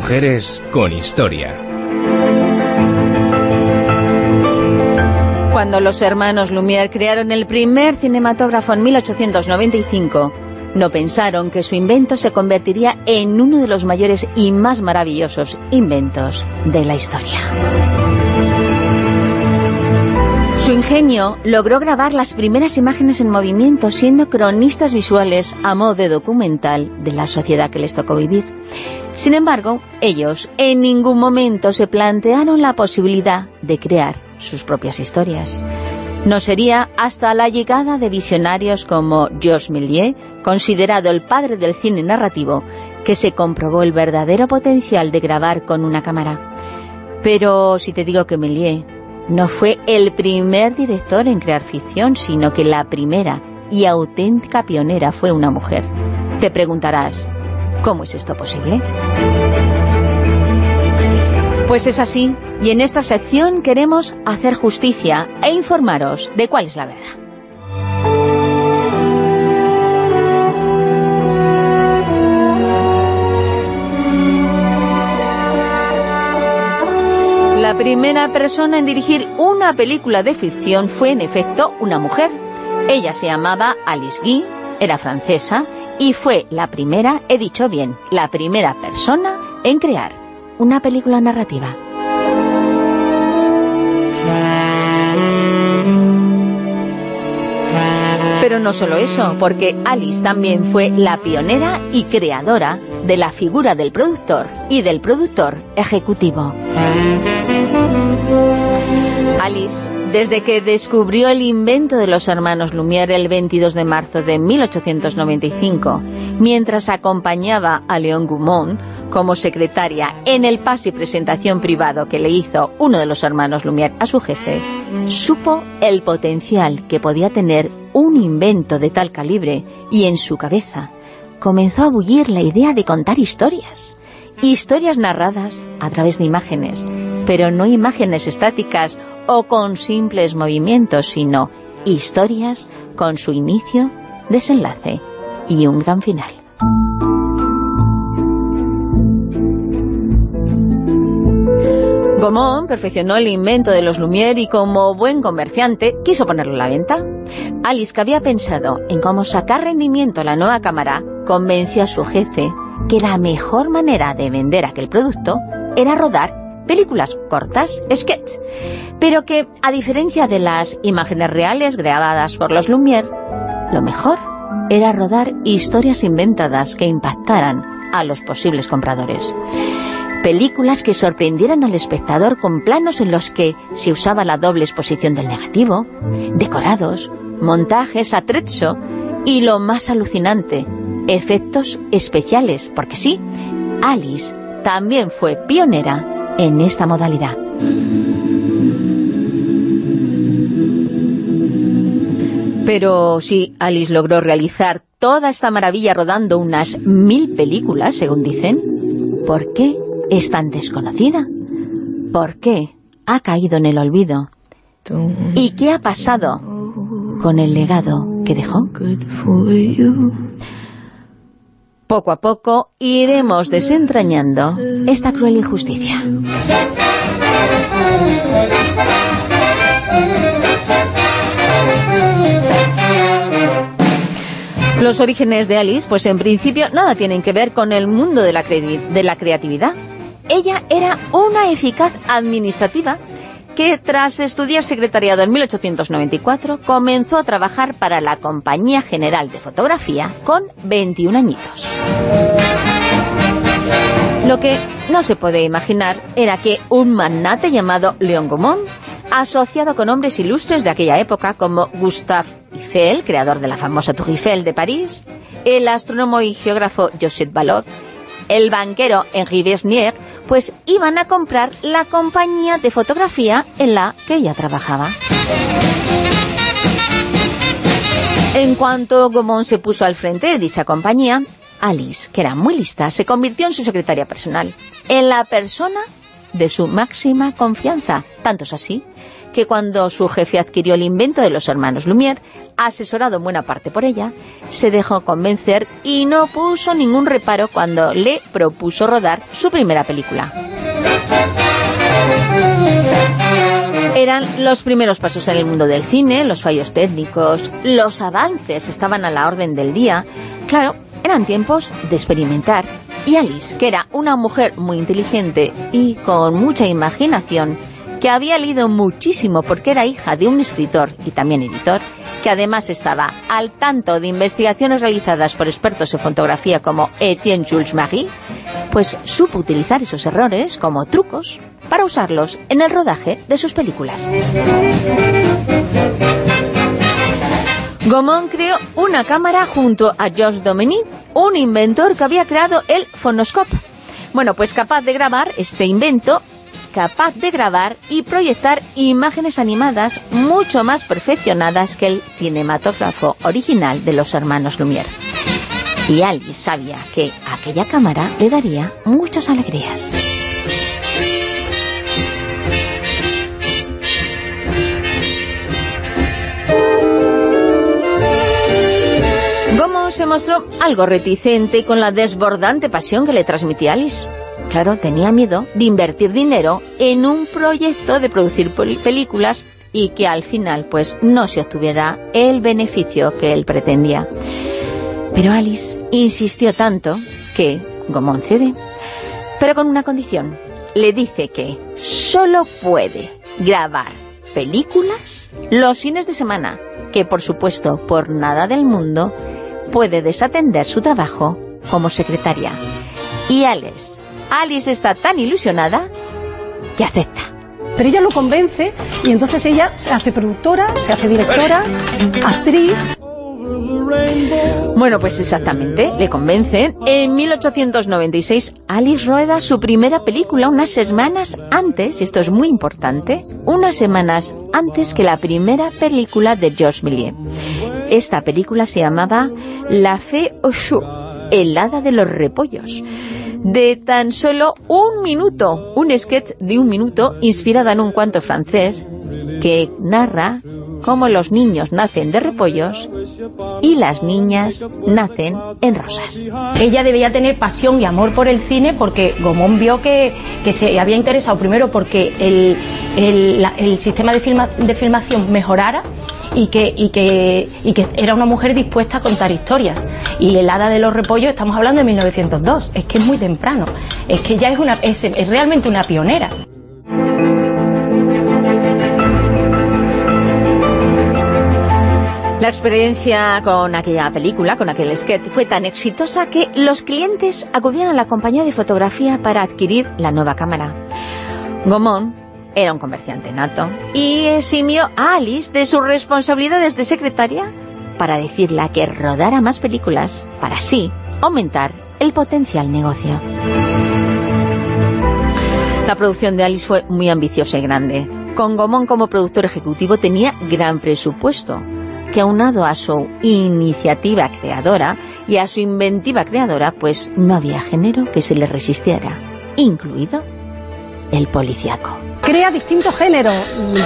Mujeres con historia. Cuando los hermanos Lumière crearon el primer cinematógrafo en 1895, no pensaron que su invento se convertiría en uno de los mayores y más maravillosos inventos de la historia. Su ingenio logró grabar las primeras imágenes en movimiento siendo cronistas visuales a modo de documental de la sociedad que les tocó vivir. Sin embargo, ellos en ningún momento se plantearon la posibilidad de crear sus propias historias. No sería hasta la llegada de visionarios como Georges Méliès, considerado el padre del cine narrativo, que se comprobó el verdadero potencial de grabar con una cámara. Pero si te digo que Méliès no fue el primer director en crear ficción, sino que la primera y auténtica pionera fue una mujer. Te preguntarás, ¿cómo es esto posible? Pues es así, y en esta sección queremos hacer justicia e informaros de cuál es la verdad. Primera persona en dirigir una película de ficción fue en efecto una mujer. Ella se llamaba Alice Guy, era francesa y fue la primera, he dicho bien, la primera persona en crear una película narrativa. Pero no solo eso, porque Alice también fue la pionera y creadora de la figura del productor y del productor ejecutivo. Alice, desde que descubrió el invento de los hermanos Lumière el 22 de marzo de 1895, mientras acompañaba a Léon Gaumont como secretaria en el pase y presentación privado que le hizo uno de los hermanos Lumière a su jefe, supo el potencial que podía tener un invento de tal calibre y en su cabeza comenzó a bullir la idea de contar historias. Historias narradas a través de imágenes, pero no imágenes estáticas o con simples movimientos, sino historias con su inicio, desenlace y un gran final. Gaumont perfeccionó el invento de los Lumière y como buen comerciante quiso ponerlo a la venta. Alice, que había pensado en cómo sacar rendimiento a la nueva cámara, convenció a su jefe que la mejor manera de vender aquel producto era rodar películas cortas, sketch, pero que, a diferencia de las imágenes reales grabadas por los Lumière, lo mejor era rodar historias inventadas que impactaran a los posibles compradores. Películas que sorprendieran al espectador con planos en los que se usaba la doble exposición del negativo, decorados, montajes, atrezzo y lo más alucinante, efectos especiales, porque sí, Alice también fue pionera en esta modalidad. Pero si Alice logró realizar toda esta maravilla rodando unas mil películas, según dicen, ¿por qué es tan desconocida? ¿Por qué ha caído en el olvido? ¿Y qué ha pasado con el legado que dejó? Poco a poco iremos desentrañando esta cruel injusticia. Los orígenes de Alice, pues en principio nada tienen que ver con el mundo de la, creatividad. Ella era una eficaz administrativa que tras estudiar secretariado en 1894 comenzó a trabajar para la Compañía General de Fotografía con 21 añitos. Lo que no se puede imaginar era que un magnate llamado Léon Gaumont, asociado con hombres ilustres de aquella época como Gustave Eiffel, creador de la famosa Tour Eiffel de París, el astrónomo y geógrafo Joseph Ballot, el banquero Henri Besnier, pues iban a comprar la compañía de fotografía en la que ella trabajaba. En cuanto Gaumont se puso al frente de dicha compañía, Alice, que era muy lista, se convirtió en su secretaria personal, en la persona de su máxima confianza. Tanto es así que cuando su jefe adquirió el invento de los hermanos Lumière, asesorado en buena parte por ella, se dejó convencer y no puso ningún reparo cuando le propuso rodar su primera película. Eran los primeros pasos en el mundo del cine, los fallos técnicos, los avances estaban a la orden del día. Claro, eran tiempos de experimentar. Y Alice, que era una mujer muy inteligente y con mucha imaginación, que había leído muchísimo porque era hija de un escritor y también editor, que además estaba al tanto de investigaciones realizadas por expertos en fotografía como Etienne Jules Marie, pues supo utilizar esos errores como trucos para usarlos en el rodaje de sus películas. Gaumont creó una cámara junto a Georges Domeny, un inventor que había creado el fonoscope. Bueno, pues capaz de grabar este invento capaz de grabar y proyectar imágenes animadas mucho más perfeccionadas que el cinematógrafo original de los hermanos Lumière. Y Alice sabía que aquella cámara le daría muchas alegrías. Se mostró algo reticente con la desbordante pasión que le transmitía Alice claro, tenía miedo de invertir dinero en un proyecto de producir películas y que al final pues no se obtuviera el beneficio que él pretendía. Pero Alice insistió tanto que Gomón cede, pero con una condición. Le dice que solo puede grabar películas los fines de semana, que por supuesto por nada del mundo puede desatender su trabajo como secretaria. Y Alice Alice está tan ilusionada que acepta. Pero ella lo convence y entonces ella se hace productora, se hace directora, actriz. Bueno, pues exactamente, le convence. En 1896, Alice rueda su primera película unas semanas antes, y esto es muy importante, unas semanas antes que la primera película de Georges Méliès. Esta película se llamaba La aux Choux, el hada de los repollos. De tan solo un minuto, un sketch de un minuto inspirada en un cuento francés que narra cómo los niños nacen de repollos y las niñas nacen en rosas. Ella debía tener pasión y amor por el cine porque Gomón vio que, se había interesado primero porque el, el, sistema de, de filmación mejorara y que, y, que, y que era una mujer dispuesta a contar historias. Y el hada de los repollos estamos hablando de 1902, es que es muy temprano, es que ya es, una, es, es realmente una pionera. La experiencia con aquella película, con aquel sketch, fue tan exitosa que los clientes acudían a la compañía de fotografía para adquirir la nueva cámara. Gomón era un comerciante nato y eximió a Alice de sus responsabilidades de secretaria para decirle que rodara más películas para así aumentar el potencial negocio. La producción de Alice fue muy ambiciosa y grande. Con Gomón como productor ejecutivo tenía gran presupuesto, que aunado a su iniciativa creadora y a su inventiva creadora, pues no había género que se le resistiera, incluido el policiaco. Crea distintos géneros,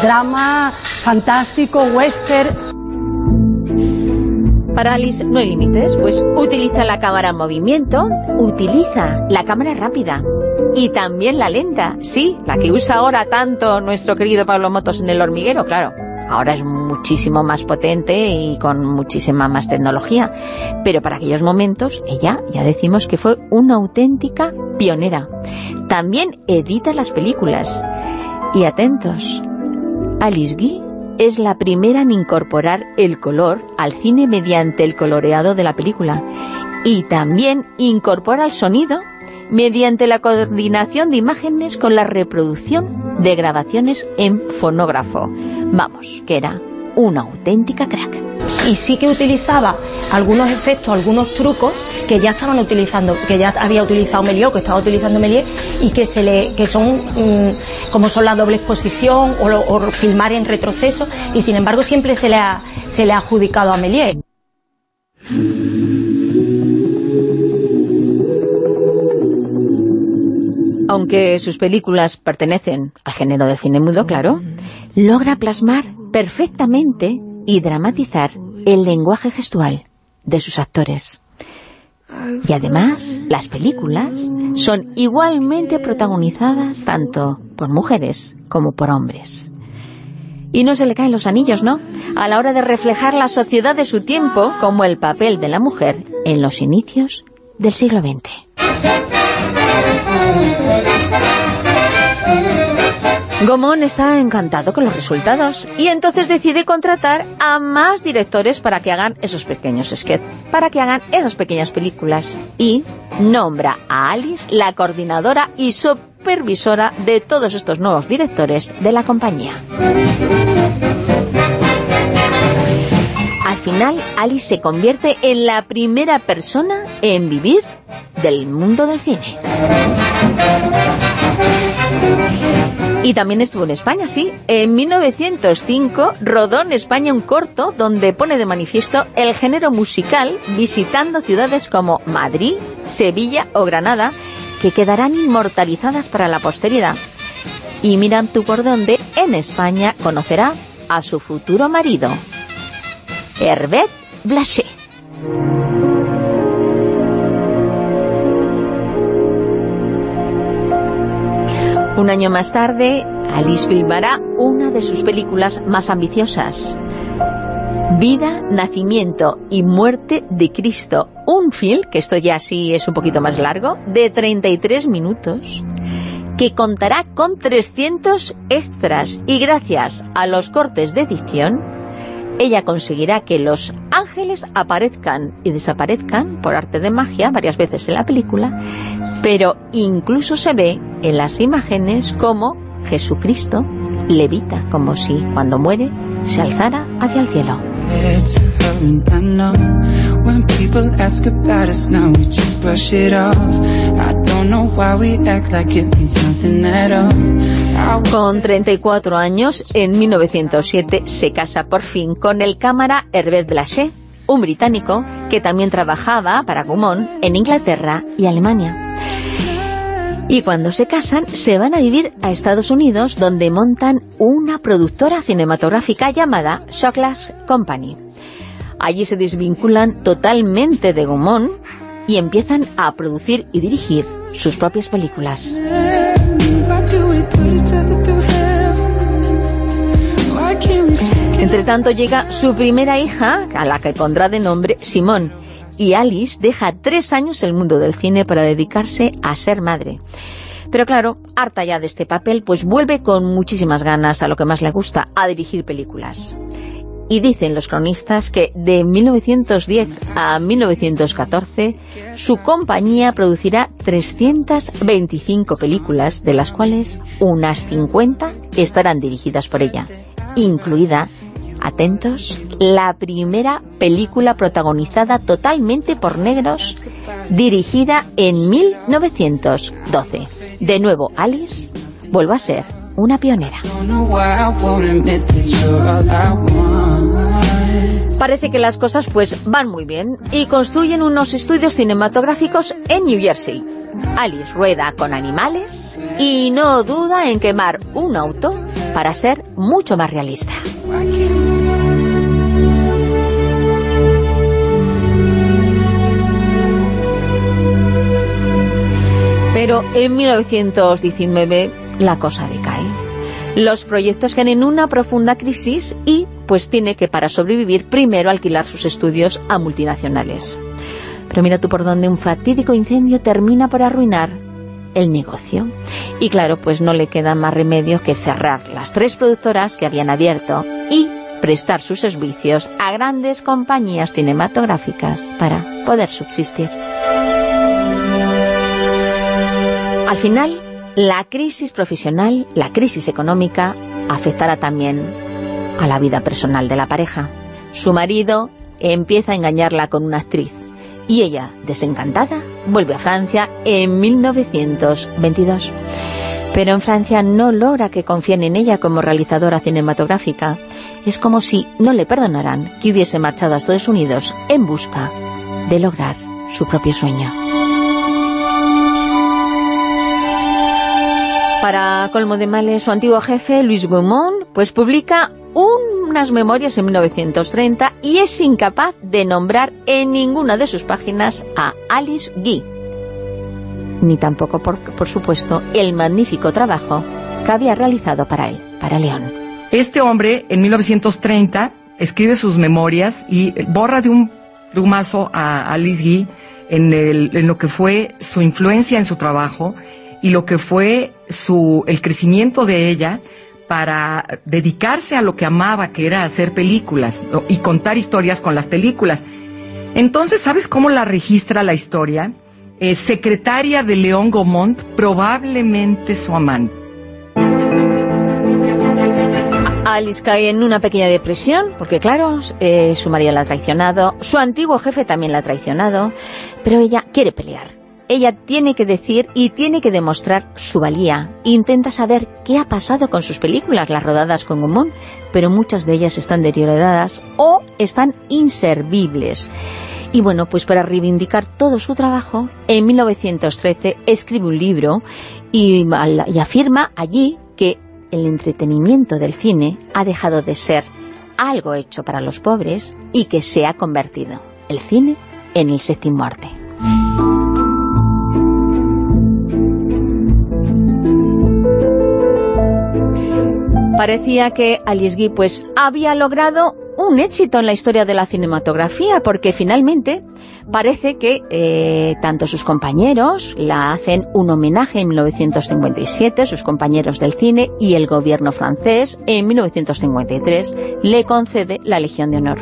drama, fantástico, western... Para Alice no hay límites, pues utiliza la cámara en movimiento, utiliza la cámara rápida y también la lenta, sí, la que usa ahora tanto nuestro querido Pablo Motos en El Hormiguero, claro. Ahora es muchísimo más potente y con muchísima más tecnología. Pero para aquellos momentos, ella, ya decimos que fue una auténtica pionera. También edita las películas. Y atentos, Alice Guy es la primera en incorporar el color al cine mediante el coloreado de la película. Y también incorpora el sonido mediante la coordinación de imágenes con la reproducción de grabaciones en fonógrafo. Vamos, que era una auténtica crack. Y sí que utilizaba algunos efectos, algunos trucos que ya estaban utilizando, que ya había utilizado Melior, que estaba utilizando Melier, y que se le, son mm, como son la doble exposición o, o, filmar en retroceso, y sin embargo siempre se le ha, se le ha adjudicado a Melier. Aunque sus películas pertenecen al género del cine mudo, claro, logra plasmar perfectamente y dramatizar el lenguaje gestual de sus actores. Y además, las películas son igualmente protagonizadas tanto por mujeres como por hombres. Y no se le caen los anillos, ¿no? A la hora de reflejar la sociedad de su tiempo como el papel de la mujer en los inicios del siglo XX. Gomón está encantado con los resultados y entonces decide contratar a más directores para que hagan esos pequeños sketches, para que hagan esas pequeñas películas y nombra a Alice la coordinadora y supervisora de todos estos nuevos directores de la compañía. Al final, Alice se convierte en la primera persona en vivir del mundo del cine. Y también estuvo en España, sí. En 1905 rodó en España un corto donde pone de manifiesto el género musical visitando ciudades como Madrid, Sevilla o Granada que quedarán inmortalizadas para la posteridad. Y miran tú por dónde en España conocerá a su futuro marido, Herbert Blaché. Un año más tarde, Alice filmará una de sus películas más ambiciosas, Vida, Nacimiento y Muerte de Cristo. Un film, que esto ya sí es un poquito más largo, de 33 minutos, que contará con 300 extras y gracias a los cortes de edición, ella conseguirá que los ángeles aparezcan y desaparezcan por arte de magia varias veces en la película, pero incluso se ve en las imágenes como Jesucristo levita, como si cuando muere se alzara hacia el cielo. Con 34 años, en 1907 se casa por fin con el cámara Herbert Blaché, un británico que también trabajaba para Gaumont en Inglaterra y Alemania. Y cuando se casan, se van a vivir a Estados Unidos, donde montan una productora cinematográfica llamada Shocklar Company. Allí se desvinculan totalmente de Gaumont y empiezan a producir y dirigir sus propias películas. Entre tanto llega su primera hija, a la que pondrá de nombre Simón, y Alice deja tres años el mundo del cine para dedicarse a ser madre. Pero claro, harta ya de este papel, pues vuelve con muchísimas ganas a lo que más le gusta, a dirigir películas. Y dicen los cronistas que de 1910 a 1914 su compañía producirá 325 películas, de las cuales unas 50 estarán dirigidas por ella, incluida atentos, la primera película protagonizada totalmente por negros, dirigida en 1912. De nuevo, Alice vuelve a ser una pionera. Parece que las cosas pues van muy bien y construyen unos estudios cinematográficos en New Jersey. Alice rueda con animales y no duda en quemar un auto para ser mucho más realista. Pero en 1919 la cosa decae. Los proyectos caen en una profunda crisis y pues tiene que para sobrevivir primero alquilar sus estudios a multinacionales. Pero mira tú por dónde un fatídico incendio termina por arruinar el negocio. Y claro, pues no le queda más remedio que cerrar las tres productoras que habían abierto y prestar sus servicios a grandes compañías cinematográficas para poder subsistir. Al final, la crisis profesional, la crisis económica, afectará también a la vida personal de la pareja. Su marido empieza a engañarla con una actriz y ella, desencantada, vuelve a Francia en 1922. Pero en Francia no logra que confíen en ella como realizadora cinematográfica. Es como si no le perdonaran que hubiese marchado a Estados Unidos en busca de lograr su propio sueño. Para colmo de males, su antiguo jefe, Luis Gaumont, pues publica unas memorias en 1930 y es incapaz de nombrar en ninguna de sus páginas a Alice Guy. Ni tampoco, por, supuesto, el magnífico trabajo que había realizado para él, para León. Este hombre, en 1930, escribe sus memorias y borra de un plumazo a Alice Guy en, en lo que fue su influencia en su trabajo y lo que fue su, el crecimiento de ella para dedicarse a lo que amaba, que era hacer películas y contar historias con las películas. Entonces, ¿sabes cómo la registra la historia? secretaria de León Gomont, probablemente su amante. Alice cae en una pequeña depresión, porque claro, eh, su marido la ha traicionado, su antiguo jefe también la ha traicionado, pero ella quiere pelear. Ella tiene que decir y tiene que demostrar su valía. Intenta saber qué ha pasado con sus películas, las rodadas con Gumón, pero muchas de ellas están deterioradas o están inservibles. Y bueno, pues para reivindicar todo su trabajo, en 1913 escribe un libro y, y afirma allí que el entretenimiento del cine ha dejado de ser algo hecho para los pobres y que se ha convertido el cine en el séptimo arte. Parecía que Alice Guy pues había logrado un éxito en la historia de la cinematografía, porque finalmente parece que eh, tanto sus compañeros la hacen un homenaje en 1957, sus compañeros del cine, y el gobierno francés en 1953 le concede la Legión de Honor.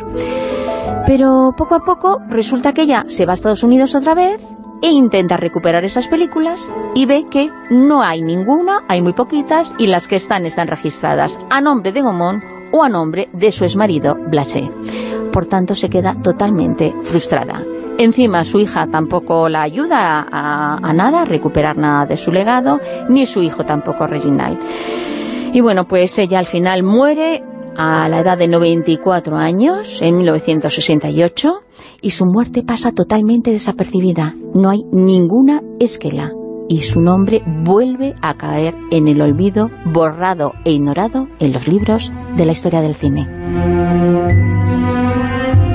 Pero poco a poco resulta que ella se va a Estados Unidos otra vez e intenta recuperar esas películas y ve que no hay ninguna, hay muy poquitas y las que están están registradas a nombre de Gaumont o a nombre de su exmarido Blaché. Por tanto, se queda totalmente frustrada. Encima, su hija tampoco la ayuda a, nada, a recuperar nada de su legado, ni su hijo tampoco, Reginald. Y bueno, pues ella al final muere a la edad de 94 años, en 1968, y su muerte pasa totalmente desapercibida. No hay ninguna esquela y su nombre vuelve a caer en el olvido, borrado e ignorado en los libros de la historia del cine.